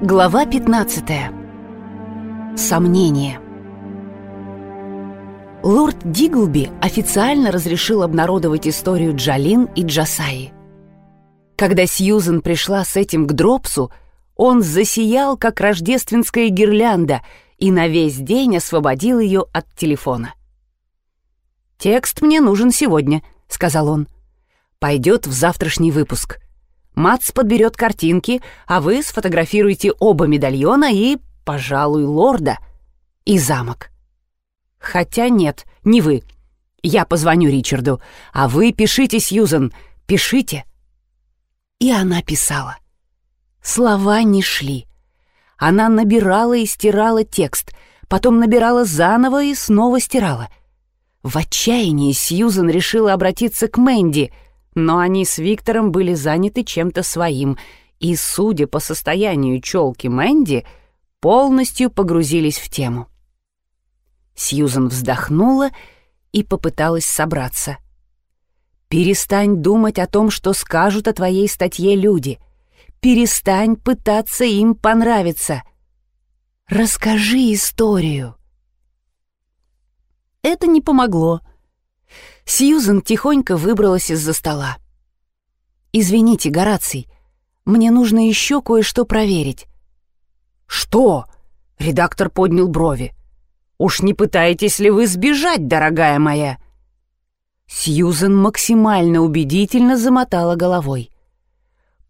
Глава 15. Сомнение. Лорд Диглби официально разрешил обнародовать историю Джалин и Джасаи. Когда Сьюзен пришла с этим к Дропсу, он засиял, как рождественская гирлянда, и на весь день освободил ее от телефона. «Текст мне нужен сегодня», — сказал он. «Пойдет в завтрашний выпуск». Мац подберет картинки, а вы сфотографируете оба медальона и, пожалуй, лорда и замок. Хотя нет, не вы. Я позвоню Ричарду, а вы пишите, Сьюзен, пишите. И она писала. Слова не шли. Она набирала и стирала текст, потом набирала заново и снова стирала. В отчаянии Сьюзен решила обратиться к Мэнди — но они с Виктором были заняты чем-то своим, и, судя по состоянию челки Мэнди, полностью погрузились в тему. Сьюзан вздохнула и попыталась собраться. «Перестань думать о том, что скажут о твоей статье люди. Перестань пытаться им понравиться. Расскажи историю». Это не помогло. Сьюзен тихонько выбралась из-за стола. «Извините, Гораций, мне нужно еще кое-что проверить». «Что?» — редактор поднял брови. «Уж не пытаетесь ли вы сбежать, дорогая моя?» Сьюзен максимально убедительно замотала головой.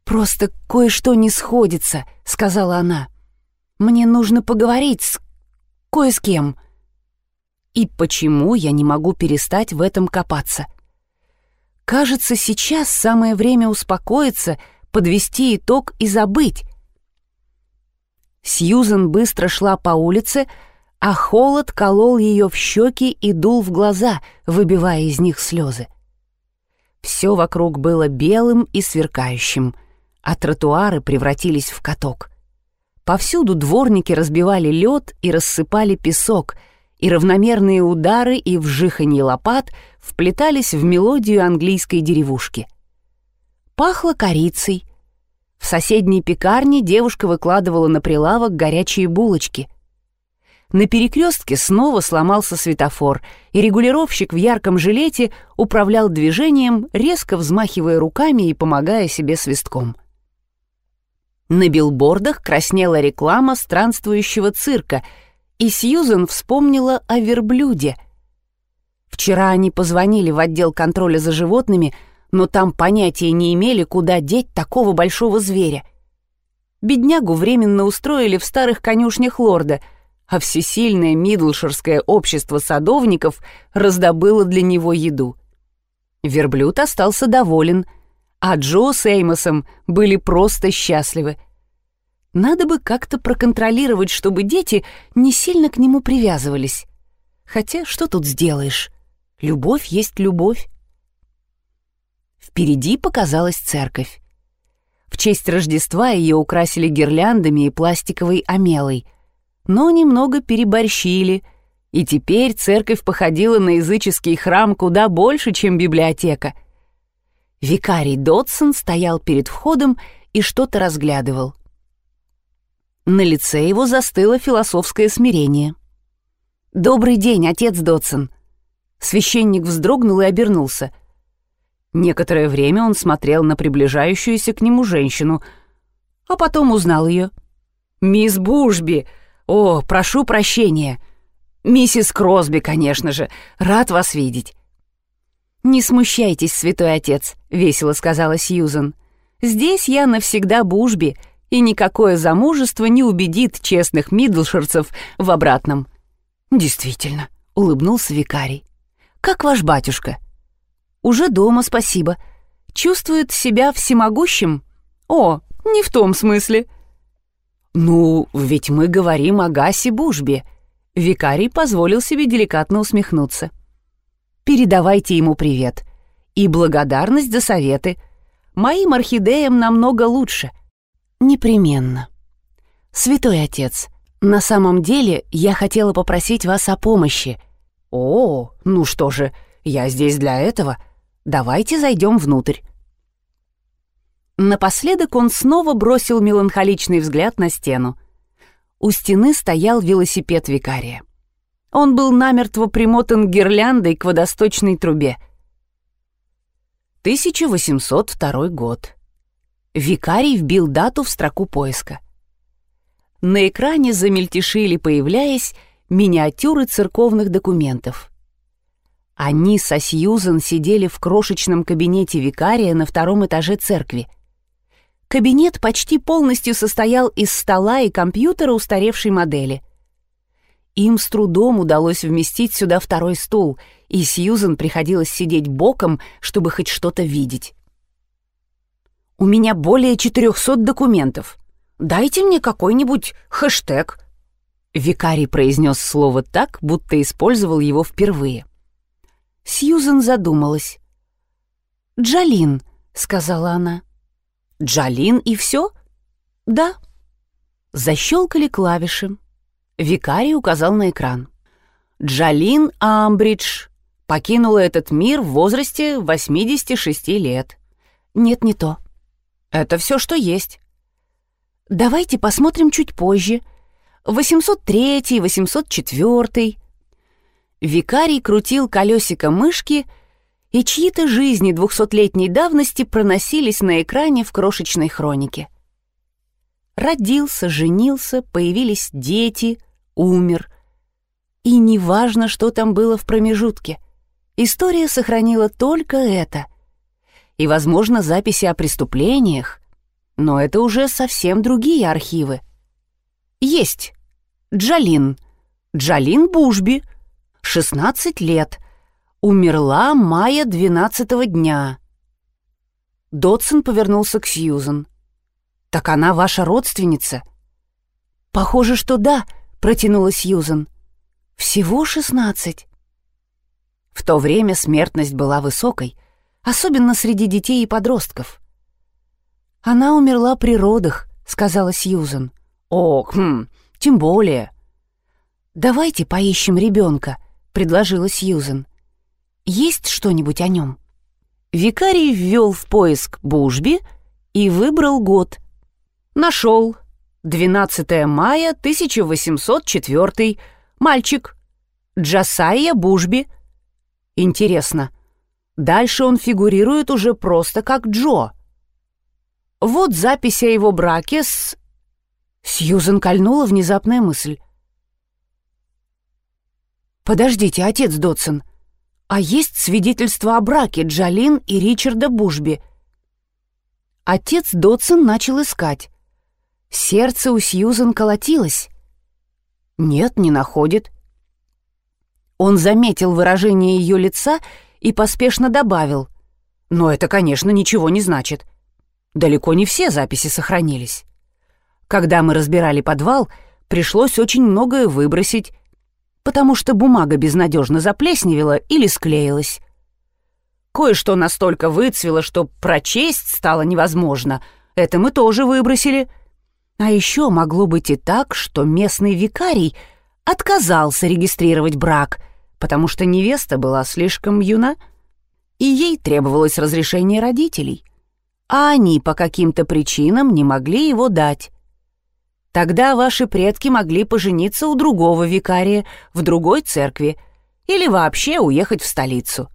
«Просто кое-что не сходится», — сказала она. «Мне нужно поговорить с кое с кем». И почему я не могу перестать в этом копаться? Кажется, сейчас самое время успокоиться, подвести итог и забыть. Сьюзен быстро шла по улице, а холод колол ее в щеки и дул в глаза, выбивая из них слезы. Все вокруг было белым и сверкающим, а тротуары превратились в каток. Повсюду дворники разбивали лед и рассыпали песок — и равномерные удары и вжиханье лопат вплетались в мелодию английской деревушки. Пахло корицей. В соседней пекарне девушка выкладывала на прилавок горячие булочки. На перекрестке снова сломался светофор, и регулировщик в ярком жилете управлял движением, резко взмахивая руками и помогая себе свистком. На билбордах краснела реклама странствующего цирка — и Сьюзен вспомнила о верблюде. Вчера они позвонили в отдел контроля за животными, но там понятия не имели, куда деть такого большого зверя. Беднягу временно устроили в старых конюшнях лорда, а всесильное Мидлширское общество садовников раздобыло для него еду. Верблюд остался доволен, а Джо с Эймосом были просто счастливы — надо бы как-то проконтролировать, чтобы дети не сильно к нему привязывались. Хотя что тут сделаешь? Любовь есть любовь. Впереди показалась церковь. В честь Рождества ее украсили гирляндами и пластиковой омелой, но немного переборщили, и теперь церковь походила на языческий храм куда больше, чем библиотека. Викарий Додсон стоял перед входом и что-то разглядывал. На лице его застыло философское смирение. «Добрый день, отец Дотсон!» Священник вздрогнул и обернулся. Некоторое время он смотрел на приближающуюся к нему женщину, а потом узнал ее. «Мисс Бушби! О, прошу прощения! Миссис Кросби, конечно же! Рад вас видеть!» «Не смущайтесь, святой отец», — весело сказала Сьюзен. «Здесь я навсегда Бушби, и никакое замужество не убедит честных мидлширцев в обратном. «Действительно», — улыбнулся викарий. «Как ваш батюшка?» «Уже дома, спасибо. Чувствует себя всемогущим?» «О, не в том смысле». «Ну, ведь мы говорим о Гасе Бушбе». Викарий позволил себе деликатно усмехнуться. «Передавайте ему привет. И благодарность за советы. Моим орхидеям намного лучше. «Непременно. Святой Отец, на самом деле я хотела попросить вас о помощи». «О, ну что же, я здесь для этого. Давайте зайдем внутрь». Напоследок он снова бросил меланхоличный взгляд на стену. У стены стоял велосипед викария. Он был намертво примотан гирляндой к водосточной трубе. 1802 год. Викарий вбил дату в строку поиска. На экране замельтешили, появляясь, миниатюры церковных документов. Они со Сьюзен сидели в крошечном кабинете викария на втором этаже церкви. Кабинет почти полностью состоял из стола и компьютера устаревшей модели. Им с трудом удалось вместить сюда второй стул, и Сьюзен приходилось сидеть боком, чтобы хоть что-то видеть. «У меня более 400 документов. Дайте мне какой-нибудь хэштег», Викарий произнес слово так, будто использовал его впервые. Сьюзен задумалась. «Джалин», — сказала она. «Джалин и все?» «Да». Защелкали клавиши. Викарий указал на экран. Джалин Амбридж покинула этот мир в возрасте 86 лет. Нет, не то. Это все, что есть. Давайте посмотрим чуть позже. 803, 804. Викарий крутил колесико мышки, и чьи-то жизни двухсотлетней давности проносились на экране в крошечной хронике. Родился, женился, появились дети, умер. И неважно, что там было в промежутке. История сохранила только это. И, возможно, записи о преступлениях, но это уже совсем другие архивы. Есть. Джалин. Джалин Бужби — 16 лет. Умерла мая 12 дня. Дотсон повернулся к Сьюзен. «Так она ваша родственница?» «Похоже, что да», — протянула Сьюзен. «Всего шестнадцать». В то время смертность была высокой, особенно среди детей и подростков. «Она умерла при родах», — сказала Сьюзен. «О, хм, тем более». «Давайте поищем ребенка», — предложила Сьюзен. «Есть что-нибудь о нем?» Викарий ввел в поиск Бужби и выбрал год. Нашел. 12 мая 1804. Мальчик. Джасайя Бужби. Интересно. Дальше он фигурирует уже просто как Джо. Вот запись о его браке с... Сьюзен кольнула внезапная мысль. «Подождите, отец Дотсон, а есть свидетельство о браке Джалин и Ричарда Бушби?» Отец Дотсон начал искать. Сердце у Сьюзен колотилось. «Нет, не находит». Он заметил выражение ее лица и поспешно добавил. «Но это, конечно, ничего не значит. Далеко не все записи сохранились. Когда мы разбирали подвал, пришлось очень многое выбросить, потому что бумага безнадежно заплесневела или склеилась. Кое-что настолько выцвело, что прочесть стало невозможно. Это мы тоже выбросили. А еще могло быть и так, что местный викарий отказался регистрировать брак, потому что невеста была слишком юна, и ей требовалось разрешение родителей, а они по каким-то причинам не могли его дать. Тогда ваши предки могли пожениться у другого викария в другой церкви или вообще уехать в столицу.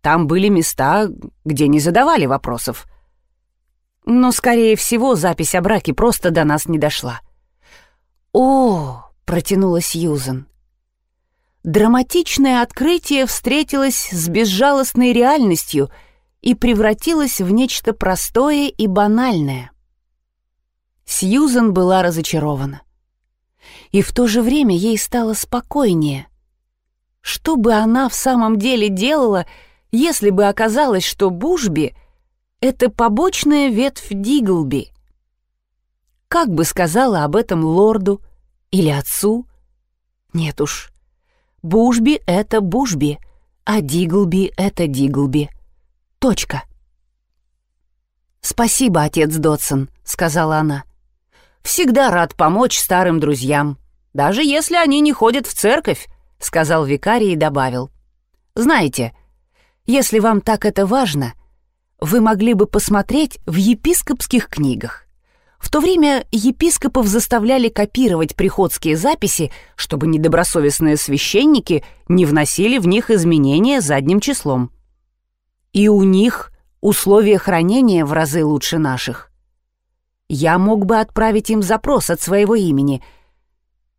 Там были места, где не задавали вопросов. Но, скорее всего, запись о браке просто до нас не дошла. «О!» — протянула Сьюзен. Драматичное открытие встретилось с безжалостной реальностью и превратилось в нечто простое и банальное. Сьюзен была разочарована. И в то же время ей стало спокойнее. Что бы она в самом деле делала, если бы оказалось, что Бушби — это побочная ветвь Диглби? Как бы сказала об этом лорду или отцу? Нет уж. Бушби — это Бушби, а Диглби — это Диглби. Точка. «Спасибо, отец Дотсон», — сказала она. Всегда рад помочь старым друзьям, даже если они не ходят в церковь», — сказал викарий и добавил. «Знаете, если вам так это важно, вы могли бы посмотреть в епископских книгах. В то время епископов заставляли копировать приходские записи, чтобы недобросовестные священники не вносили в них изменения задним числом. И у них условия хранения в разы лучше наших. Я мог бы отправить им запрос от своего имени,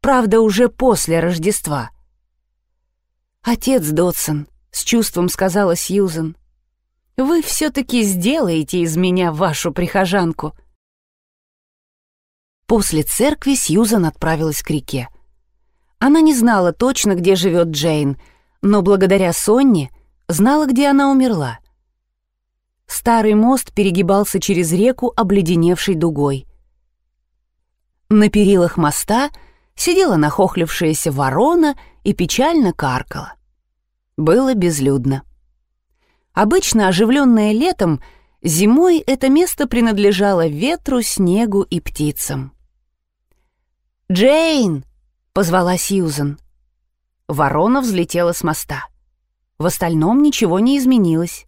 правда, уже после Рождества. «Отец Дотсон», — с чувством сказала Сьюзен, — «вы все-таки сделаете из меня вашу прихожанку». После церкви Сьюзан отправилась к реке. Она не знала точно, где живет Джейн, но благодаря Сонне знала, где она умерла. Старый мост перегибался через реку, обледеневшей дугой. На перилах моста сидела нахохлившаяся ворона и печально каркала. Было безлюдно. Обычно оживленное летом, зимой это место принадлежало ветру, снегу и птицам. «Джейн!» — позвала Сьюзен. Ворона взлетела с моста. В остальном ничего не изменилось.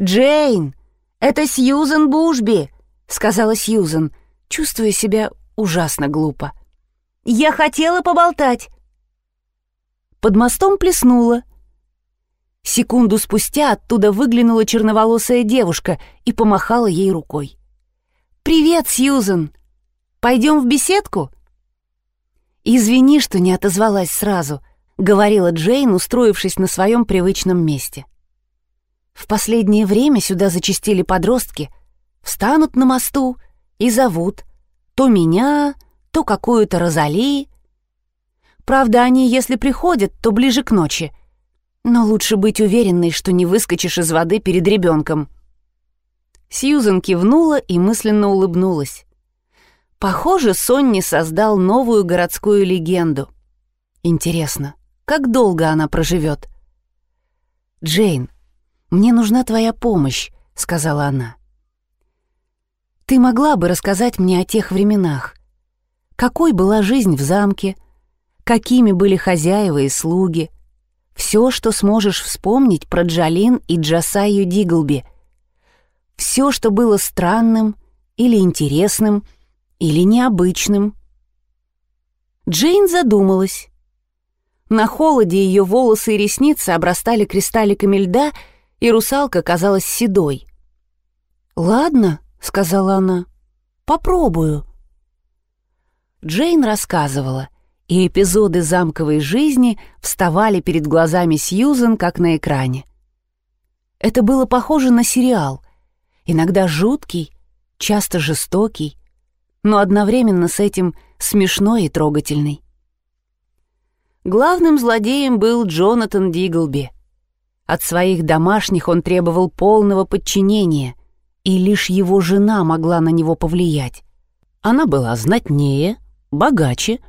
«Джейн! Это Сьюзен Бушби!» — сказала Сьюзен, чувствуя себя ужасно глупо. «Я хотела поболтать!» Под мостом плеснуло. Секунду спустя оттуда выглянула черноволосая девушка и помахала ей рукой. «Привет, Сьюзен! Пойдем в беседку?» «Извини, что не отозвалась сразу», — говорила Джейн, устроившись на своем привычном месте. «В последнее время сюда зачастили подростки, встанут на мосту и зовут то меня, то какую-то Розали. Правда, они, если приходят, то ближе к ночи. Но лучше быть уверенной, что не выскочишь из воды перед ребенком». Сьюзен кивнула и мысленно улыбнулась. Похоже, Сонни создал новую городскую легенду. Интересно, как долго она проживет? «Джейн, мне нужна твоя помощь», — сказала она. «Ты могла бы рассказать мне о тех временах? Какой была жизнь в замке? Какими были хозяева и слуги? Все, что сможешь вспомнить про Джалин и Джасаю Диглби. Все, что было странным или интересным — или необычным. Джейн задумалась. На холоде ее волосы и ресницы обрастали кристалликами льда, и русалка казалась седой. «Ладно», — сказала она, — «попробую». Джейн рассказывала, и эпизоды замковой жизни вставали перед глазами Сьюзен, как на экране. Это было похоже на сериал, иногда жуткий, часто жестокий, но одновременно с этим смешной и трогательный. Главным злодеем был Джонатан Диглби. От своих домашних он требовал полного подчинения, и лишь его жена могла на него повлиять. Она была знатнее, богаче,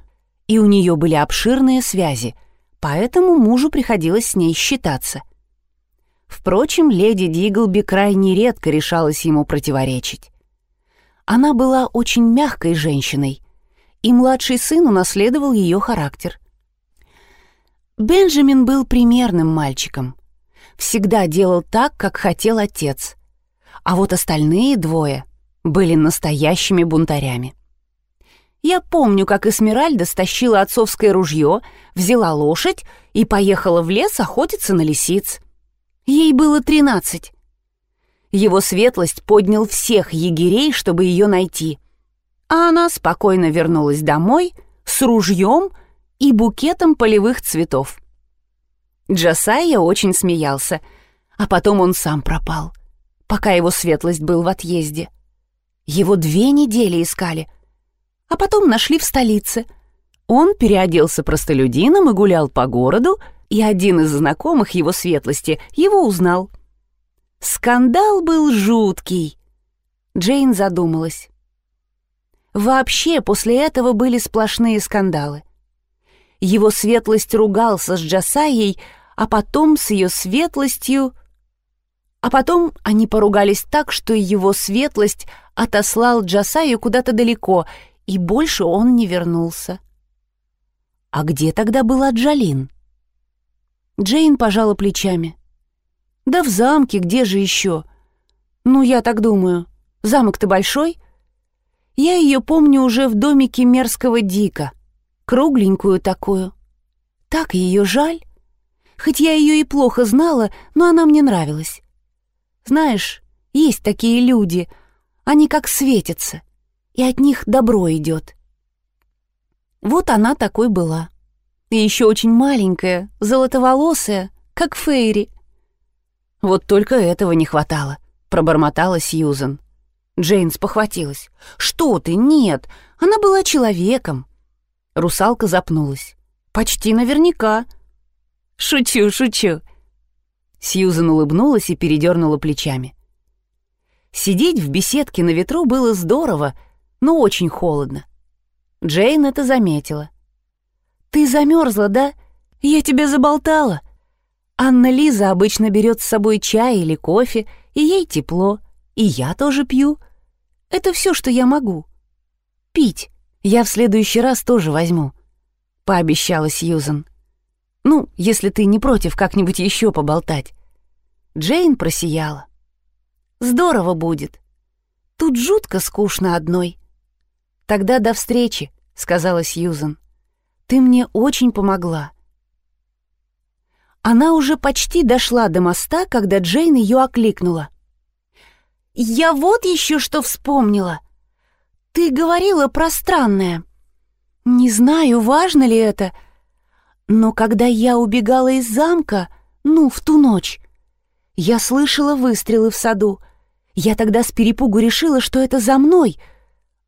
и у нее были обширные связи, поэтому мужу приходилось с ней считаться. Впрочем, леди Диглби крайне редко решалась ему противоречить. Она была очень мягкой женщиной, и младший сын унаследовал ее характер. Бенджамин был примерным мальчиком. Всегда делал так, как хотел отец. А вот остальные двое были настоящими бунтарями. Я помню, как Эсмеральда стащила отцовское ружье, взяла лошадь и поехала в лес охотиться на лисиц. Ей было тринадцать. Его светлость поднял всех егерей, чтобы ее найти. А она спокойно вернулась домой с ружьем и букетом полевых цветов. Джасайя очень смеялся, а потом он сам пропал, пока его светлость был в отъезде. Его две недели искали, а потом нашли в столице. Он переоделся простолюдином и гулял по городу, и один из знакомых его светлости его узнал — Скандал был жуткий. Джейн задумалась. Вообще после этого были сплошные скандалы. Его светлость ругался с Джасайей, а потом с ее светлостью... А потом они поругались так, что его светлость отослал Джасаю куда-то далеко, и больше он не вернулся. А где тогда была Джалин? Джейн пожала плечами. Да в замке, где же еще? Ну, я так думаю. Замок-то большой. Я ее помню уже в домике мерзкого Дика. Кругленькую такую. Так ее жаль. Хоть я ее и плохо знала, но она мне нравилась. Знаешь, есть такие люди, они как светятся, и от них добро идет. Вот она такой была. И еще очень маленькая, золотоволосая, как Фейри. Вот только этого не хватало, пробормотала Сьюзен. Джейн спохватилась. «Что ты? Нет, она была человеком». Русалка запнулась. «Почти наверняка». «Шучу, шучу». Сьюзен улыбнулась и передернула плечами. Сидеть в беседке на ветру было здорово, но очень холодно. Джейн это заметила. «Ты замерзла, да? Я тебя заболтала». Анна Лиза обычно берет с собой чай или кофе, и ей тепло, и я тоже пью. Это все, что я могу. Пить я в следующий раз тоже возьму», — пообещала Сьюзан. «Ну, если ты не против как-нибудь еще поболтать». Джейн просияла. «Здорово будет. Тут жутко скучно одной». «Тогда до встречи», — сказала Сьюзан. «Ты мне очень помогла». Она уже почти дошла до моста, когда Джейн ее окликнула. «Я вот еще что вспомнила. Ты говорила про странное. Не знаю, важно ли это, но когда я убегала из замка, ну, в ту ночь, я слышала выстрелы в саду. Я тогда с перепугу решила, что это за мной,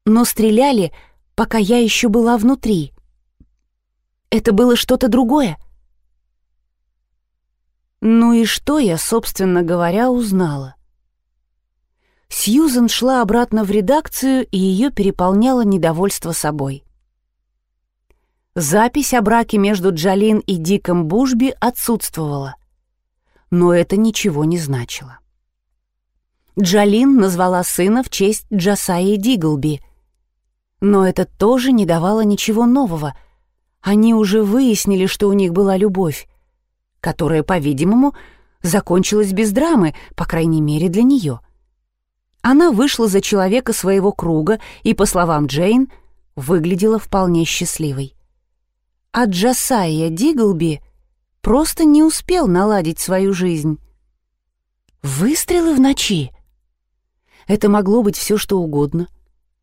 но стреляли, пока я еще была внутри. Это было что-то другое. Ну и что я, собственно говоря, узнала? Сьюзен шла обратно в редакцию, и ее переполняло недовольство собой. Запись о браке между Джалин и Диком Бушби отсутствовала. Но это ничего не значило. Джалин назвала сына в честь Джасаи Диглби. Но это тоже не давало ничего нового. Они уже выяснили, что у них была любовь, которая, по-видимому, закончилась без драмы, по крайней мере, для нее — она вышла за человека своего круга и, по словам Джейн, выглядела вполне счастливой. А Джасайя Диглби просто не успел наладить свою жизнь. Выстрелы в ночи. Это могло быть все, что угодно.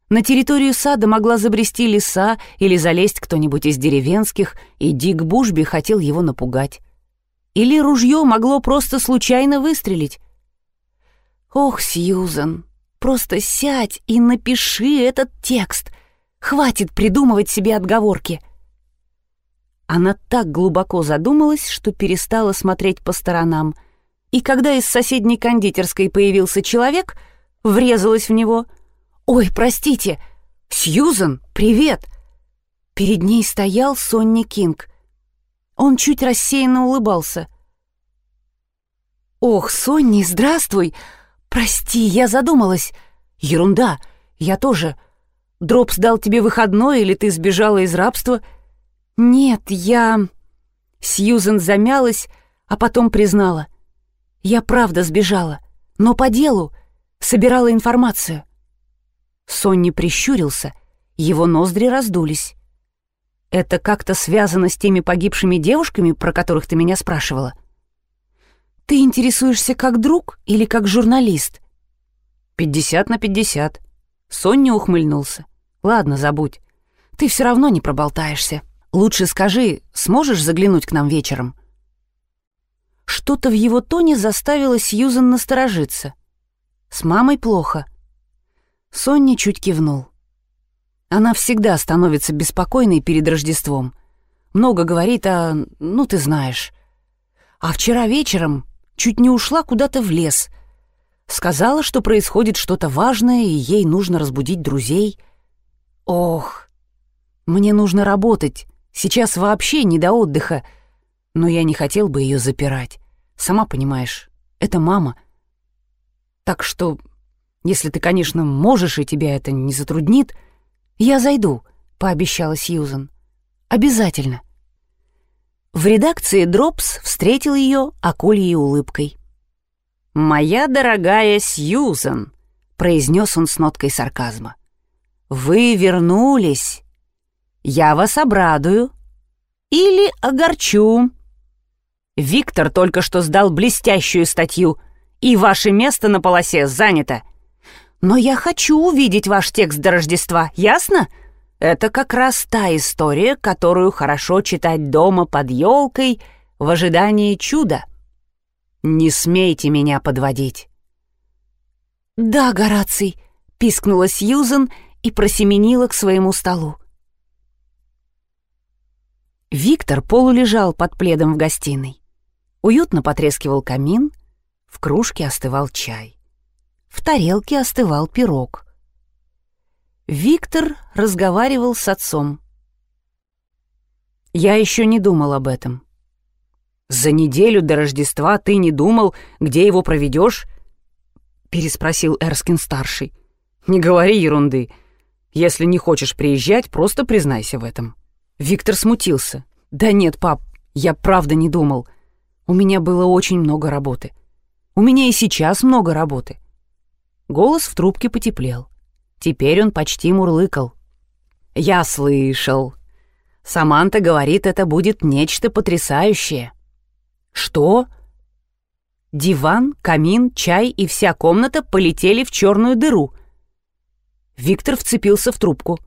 На территорию сада могла забрести лиса или залезть кто-нибудь из деревенских, и Дик Бушби хотел его напугать. Или ружье могло просто случайно выстрелить. Ох, Сьюзан, Просто сядь и напиши этот текст. Хватит придумывать себе отговорки. Она так глубоко задумалась, что перестала смотреть по сторонам. И когда из соседней кондитерской появился человек, врезалась в него. «Ой, простите! Сьюзен, привет!» Перед ней стоял Сонни Кинг. Он чуть рассеянно улыбался. «Ох, Сонни, здравствуй! «Прости, я задумалась. Ерунда. Я тоже. Дропс дал тебе выходной, или ты сбежала из рабства?» «Нет, я...» Сьюзен замялась, а потом признала. «Я правда сбежала, но по делу. Собирала информацию». Сонни прищурился, его ноздри раздулись. «Это как-то связано с теми погибшими девушками, про которых ты меня спрашивала?» Ты интересуешься как друг или как журналист? Пятьдесят на пятьдесят. Соння ухмыльнулся. Ладно, забудь. Ты все равно не проболтаешься. Лучше скажи, сможешь заглянуть к нам вечером? Что-то в его тоне заставило Сьюзен насторожиться. С мамой плохо. Сонни чуть кивнул. Она всегда становится беспокойной перед Рождеством. Много говорит о... ну, ты знаешь. А вчера вечером чуть не ушла куда-то в лес. Сказала, что происходит что-то важное, и ей нужно разбудить друзей. Ох, мне нужно работать. Сейчас вообще не до отдыха. Но я не хотел бы ее запирать. Сама понимаешь, это мама. Так что, если ты, конечно, можешь, и тебя это не затруднит, я зайду, — пообещала Сьюзан. Обязательно. В редакции «Дропс» встретил ее акульей улыбкой. «Моя дорогая Сьюзан», — произнес он с ноткой сарказма, — «вы вернулись. Я вас обрадую. Или огорчу. Виктор только что сдал блестящую статью, и ваше место на полосе занято. Но я хочу увидеть ваш текст до Рождества, ясно? Это как раз та история, которую хорошо читать дома под елкой в ожидании чуда. Не смейте меня подводить. «Да, Гораций», — пискнула Сьюзен и просеменила к своему столу. Виктор полулежал под пледом в гостиной. Уютно потрескивал камин, в кружке остывал чай. В тарелке остывал пирог. Виктор разговаривал с отцом. «Я еще не думал об этом». «За неделю до Рождества ты не думал, где его проведешь?» — переспросил Эрскин-старший. «Не говори ерунды. Если не хочешь приезжать, просто признайся в этом». Виктор смутился. «Да нет, пап, я правда не думал. У меня было очень много работы. У меня и сейчас много работы». Голос в трубке потеплел. Теперь он почти мурлыкал. «Я слышал. Саманта говорит, это будет нечто потрясающее». «Что?» Диван, камин, чай и вся комната полетели в черную дыру. Виктор вцепился в трубку.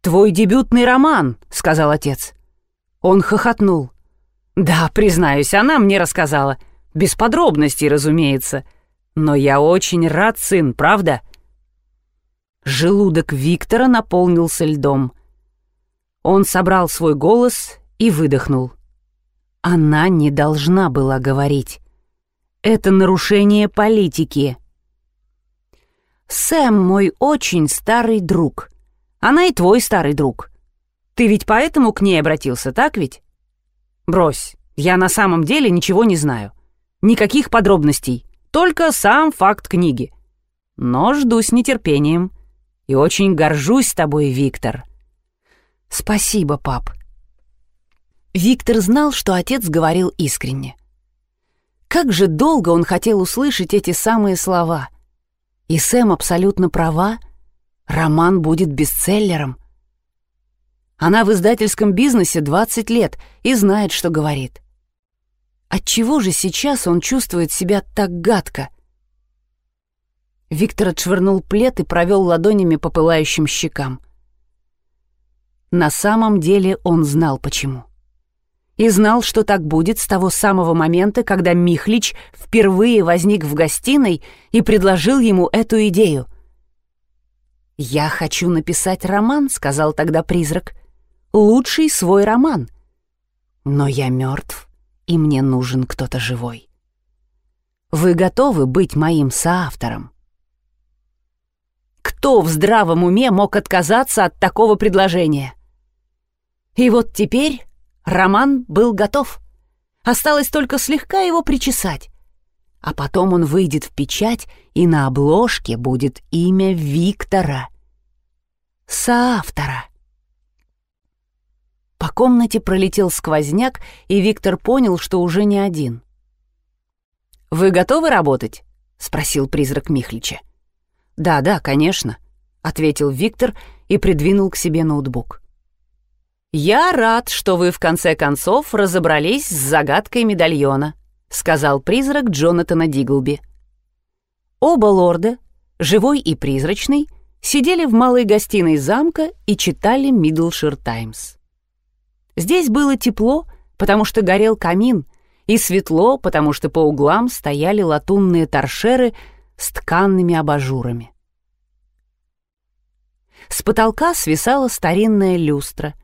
«Твой дебютный роман», — сказал отец. Он хохотнул. «Да, признаюсь, она мне рассказала. Без подробностей, разумеется. Но я очень рад, сын, правда?» Желудок Виктора наполнился льдом. Он собрал свой голос и выдохнул. Она не должна была говорить. Это нарушение политики. Сэм мой очень старый друг. Она и твой старый друг. Ты ведь поэтому к ней обратился, так ведь? Брось, я на самом деле ничего не знаю. Никаких подробностей, только сам факт книги. Но жду с нетерпением. И очень горжусь тобой, Виктор. Спасибо, пап. Виктор знал, что отец говорил искренне. Как же долго он хотел услышать эти самые слова. И Сэм абсолютно права. Роман будет бестселлером. Она в издательском бизнесе 20 лет и знает, что говорит. Отчего же сейчас он чувствует себя так гадко? Виктор отшвырнул плед и провел ладонями по пылающим щекам. На самом деле он знал почему. И знал, что так будет с того самого момента, когда Михлич впервые возник в гостиной и предложил ему эту идею. «Я хочу написать роман», — сказал тогда призрак лучший свой роман. Но я мертв, и мне нужен кто-то живой. Вы готовы быть моим соавтором? Кто в здравом уме мог отказаться от такого предложения? И вот теперь роман был готов. Осталось только слегка его причесать. А потом он выйдет в печать, и на обложке будет имя Виктора. Соавтора. По комнате пролетел сквозняк, и Виктор понял, что уже не один. «Вы готовы работать?» — спросил призрак Михлича. «Да, да, конечно», — ответил Виктор и придвинул к себе ноутбук. «Я рад, что вы в конце концов разобрались с загадкой медальона», — сказал призрак Джонатана Диглби. Оба лорда, живой и призрачный, сидели в малой гостиной замка и читали «Мидлшир Таймс». Здесь было тепло, потому что горел камин, и светло, потому что по углам стояли латунные торшеры с тканными абажурами. С потолка свисала старинная люстра,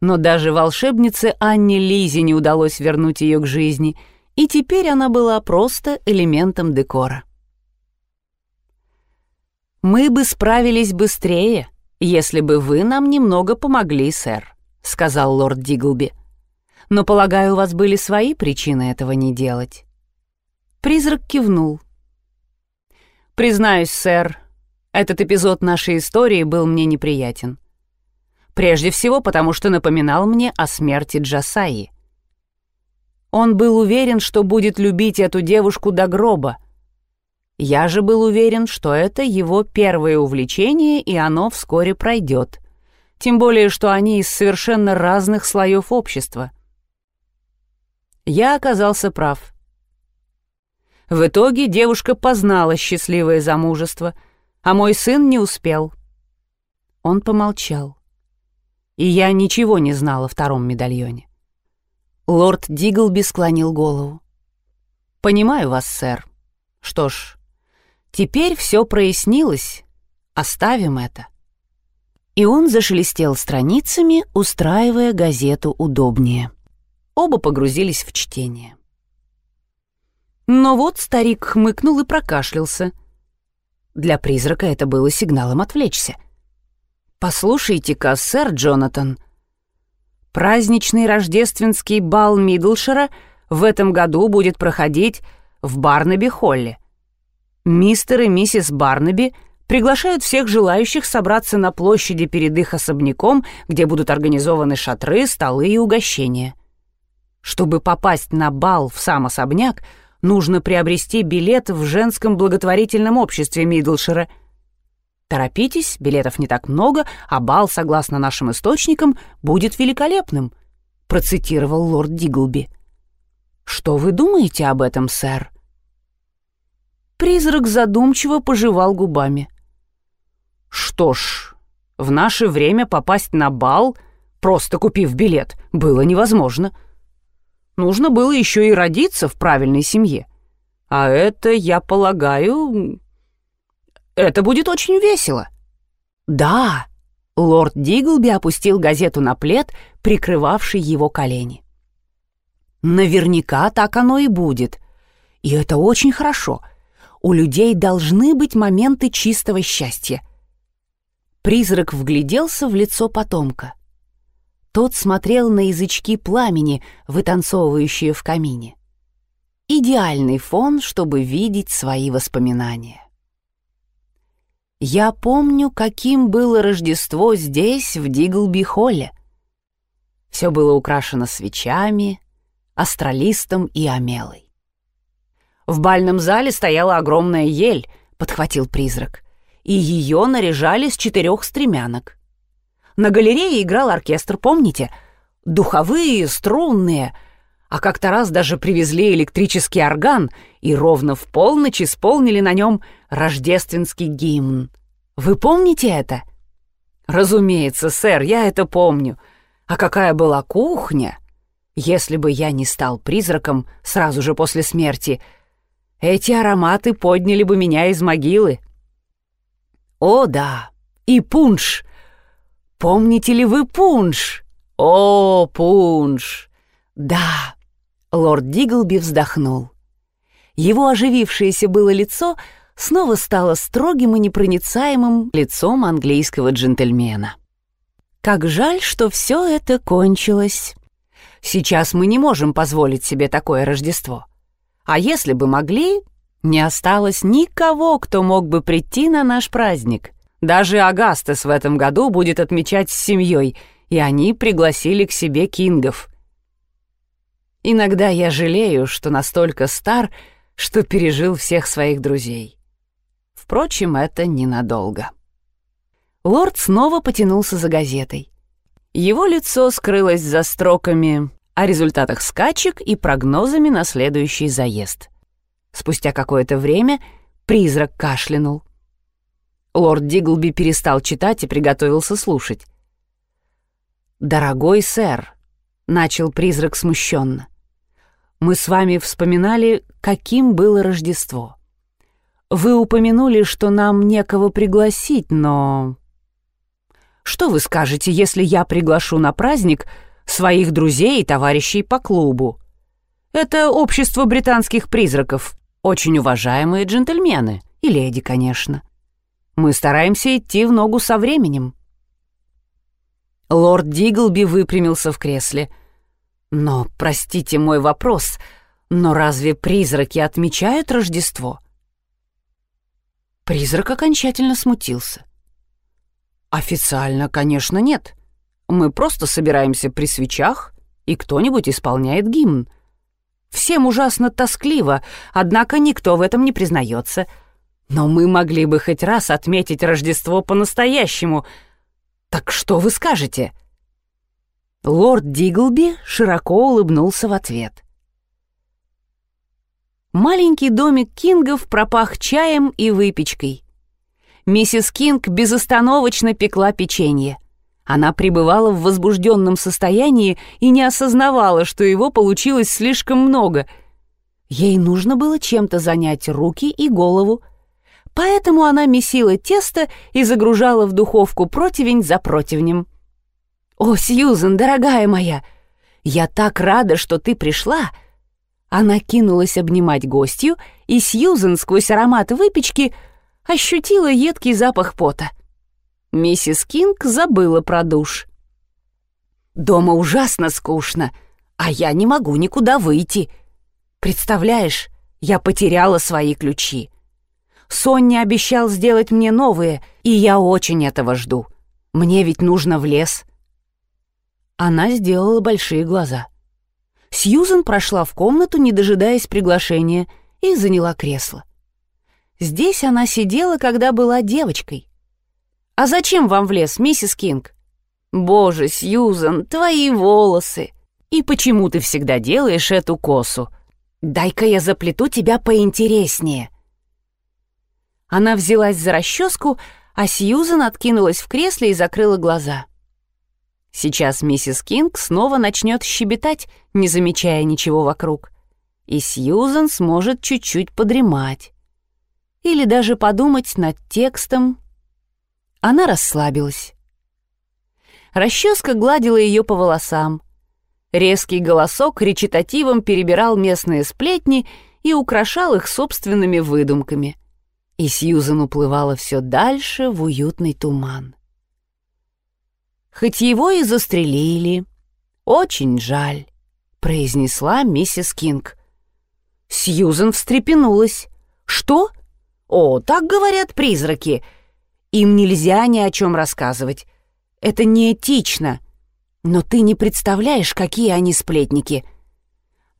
но даже волшебнице Анне Лизе не удалось вернуть ее к жизни, и теперь она была просто элементом декора. «Мы бы справились быстрее, если бы вы нам немного помогли, сэр», — сказал лорд Диглби. «Но, полагаю, у вас были свои причины этого не делать». Призрак кивнул. «Признаюсь, сэр, этот эпизод нашей истории был мне неприятен. Прежде всего, потому что напоминал мне о смерти Джасаи. Он был уверен, что будет любить эту девушку до гроба. Я же был уверен, что это его первое увлечение, и оно вскоре пройдет. Тем более, что они из совершенно разных слоев общества. Я оказался прав. В итоге девушка познала счастливое замужество, а мой сын не успел. Он помолчал. И я ничего не знал о втором медальоне. Лорд Диглби склонил голову. «Понимаю вас, сэр. Что ж, теперь все прояснилось. Оставим это». И он зашелестел страницами, устраивая газету удобнее. Оба погрузились в чтение. Но вот старик хмыкнул и прокашлялся. Для призрака это было сигналом отвлечься. «Послушайте-ка, сэр Джонатан», Праздничный рождественский бал Мидлшера в этом году будет проходить в Барнаби-Холле. Мистер и миссис Барнаби приглашают всех желающих собраться на площади перед их особняком, где будут организованы шатры, столы и угощения. Чтобы попасть на бал в сам особняк, нужно приобрести билет в женском благотворительном обществе Мидлшера – Торопитесь, билетов не так много, а бал, согласно нашим источникам, будет великолепным», — процитировал лорд Диглби. «Что вы думаете об этом, сэр?» Призрак задумчиво пожевал губами. «Что ж, в наше время попасть на бал, просто купив билет, было невозможно. Нужно было еще и родиться в правильной семье. А это, я полагаю, это будет очень весело». «Да», — лорд Диглби опустил газету на плед, прикрывавший его колени. «Наверняка так оно и будет. И это очень хорошо. У людей должны быть моменты чистого счастья». Призрак вгляделся в лицо потомка. Тот смотрел на язычки пламени, вытанцовывающие в камине. Идеальный фон, чтобы видеть свои воспоминания. Я помню, каким было Рождество здесь, в Диглби-холле. Все было украшено свечами, астралистом и омелой. В бальном зале стояла огромная ель, подхватил призрак, и ее наряжали с четырех стремянок. На галерее играл оркестр, помните? Духовые, струнные, а как-то раз даже привезли электрический орган и ровно в полночь исполнили на нем рождественский гимн. Вы помните это? Разумеется, сэр, я это помню. А какая была кухня? Если бы я не стал призраком сразу же после смерти, эти ароматы подняли бы меня из могилы. О, да, и пунш. Помните ли вы пунш? О, пунш. Да, Лорд Диглби вздохнул. Его оживившееся было лицо снова стало строгим и непроницаемым лицом английского джентльмена. Как жаль, что все это кончилось. Сейчас мы не можем позволить себе такое Рождество. А если бы могли, не осталось никого, кто мог бы прийти на наш праздник. Даже Агастес в этом году будет отмечать с семьей, и они пригласили к себе кингов. Иногда я жалею, что настолько стар, что пережил всех своих друзей. Впрочем, это ненадолго. Лорд снова потянулся за газетой. Его лицо скрылось за строками о результатах скачек и прогнозами на следующий заезд. Спустя какое-то время призрак кашлянул. Лорд Диглби перестал читать и приготовился слушать. «Дорогой сэр», — начал призрак смущенно, мы с вами вспоминали, каким было Рождество. Вы упомянули, что нам некого пригласить, но... Что вы скажете, если я приглашу на праздник своих друзей и товарищей по клубу? Это общество британских призраков, очень уважаемые джентльмены, и леди, конечно. Мы стараемся идти в ногу со временем. Лорд Диглби выпрямился в кресле — но, простите мой вопрос, но разве призраки отмечают Рождество? Призрак окончательно смутился. Официально, конечно, нет. Мы просто собираемся при свечах, и кто-нибудь исполняет гимн. Всем ужасно тоскливо, однако никто в этом не признается. Но мы могли бы хоть раз отметить Рождество по-настоящему. Так что вы скажете?» Лорд Диглби широко улыбнулся в ответ. Маленький домик Кингов пропах чаем и выпечкой. Миссис Кинг безостановочно пекла печенье. Она пребывала в возбужденном состоянии и не осознавала, что его получилось слишком много. Ей нужно было чем-то занять руки и голову. Поэтому она месила тесто и загружала в духовку противень за противнем. «О, Сьюзен, дорогая моя, я так рада, что ты пришла!» Она кинулась обнимать гостью, и Сьюзен сквозь аромат выпечки ощутила едкий запах пота. Миссис Кинг забыла про душ. «Дома ужасно скучно, а я не могу никуда выйти. Представляешь, я потеряла свои ключи. Сонни обещал сделать мне новые, и я очень этого жду. Мне ведь нужно в лес». Она сделала большие глаза. Сьюзен прошла в комнату, не дожидаясь приглашения, и заняла кресло. Здесь она сидела, когда была девочкой. «А зачем вам в лес, миссис Кинг?» «Боже, Сьюзан, твои волосы! И почему ты всегда делаешь эту косу? Дай-ка я заплету тебя поинтереснее!» Она взялась за расческу, а Сьюзан откинулась в кресле и закрыла глаза. Сейчас миссис Кинг снова начнет щебетать, не замечая ничего вокруг. И Сьюзан сможет чуть-чуть подремать. Или даже подумать над текстом она расслабилась. Расческа гладила ее по волосам. Резкий голосок речитативом перебирал местные сплетни и украшал их собственными выдумками. И Сьюзан уплывала все дальше в уютный туман. «Хоть его и застрелили, очень жаль», — произнесла миссис Кинг. Сьюзан встрепенулась. «Что? О, так говорят призраки. Им нельзя ни о чем рассказывать. Это неэтично. Но ты не представляешь, какие они сплетники.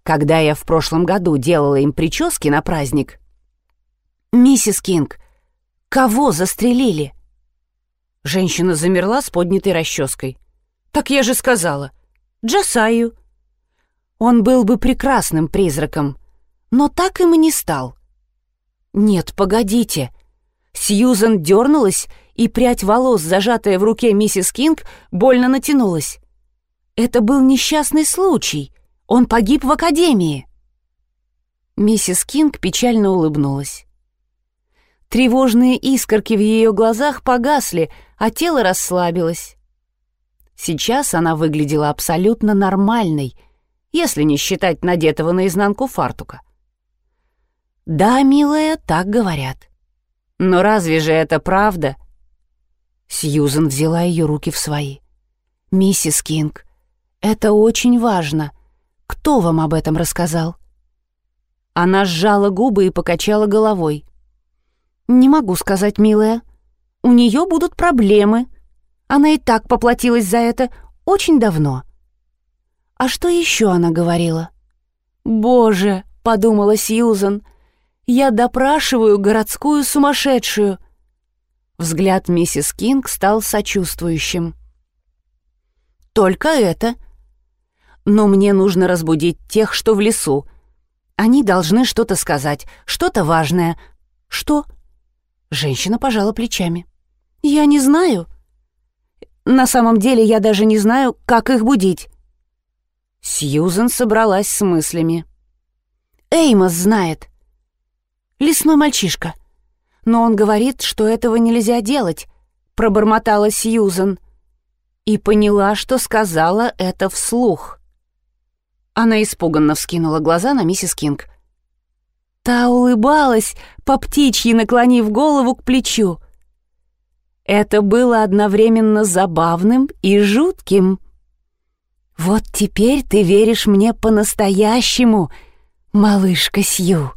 Когда я в прошлом году делала им прически на праздник... «Миссис Кинг, кого застрелили?» Женщина замерла с поднятой расческой. «Так я же сказала. Джасаю. Он был бы прекрасным призраком, но так им и не стал». «Нет, погодите. Сьюзан дернулась, и прядь волос, зажатая в руке миссис Кинг, больно натянулась. Это был несчастный случай. Он погиб в академии. Миссис Кинг печально улыбнулась. Тревожные искорки в ее глазах погасли, а тело расслабилось. Сейчас она выглядела абсолютно нормальной, если не считать надетого наизнанку фартука. «Да, милая, так говорят. Но разве же это правда? Сьюзен взяла ее руки в свои. «Миссис Кинг, это очень важно. Кто вам об этом рассказал?» Она сжала губы и покачала головой. «Не могу сказать, милая. У нее будут проблемы. Она и так поплатилась за это очень давно». «А что еще она говорила?» «Боже!» — подумала Сьюзан. Я допрашиваю городскую сумасшедшую». Взгляд миссис Кинг стал сочувствующим. «Только это. Но мне нужно разбудить тех, что в лесу. Они должны что-то сказать, что-то важное. Что?» Женщина пожала плечами. «Я не знаю. На самом деле я даже не знаю, как их будить». Сьюзен собралась с мыслями. «Эймос знает лесной мальчишка. Но он говорит, что этого нельзя делать, пробормотала Сьюзан. И поняла, что сказала это вслух. Она испуганно вскинула глаза на миссис Кинг. Та улыбалась, по птичьи наклонив голову к плечу. Это было одновременно забавным и жутким. «Вот теперь ты веришь мне по-настоящему, малышка Сью»,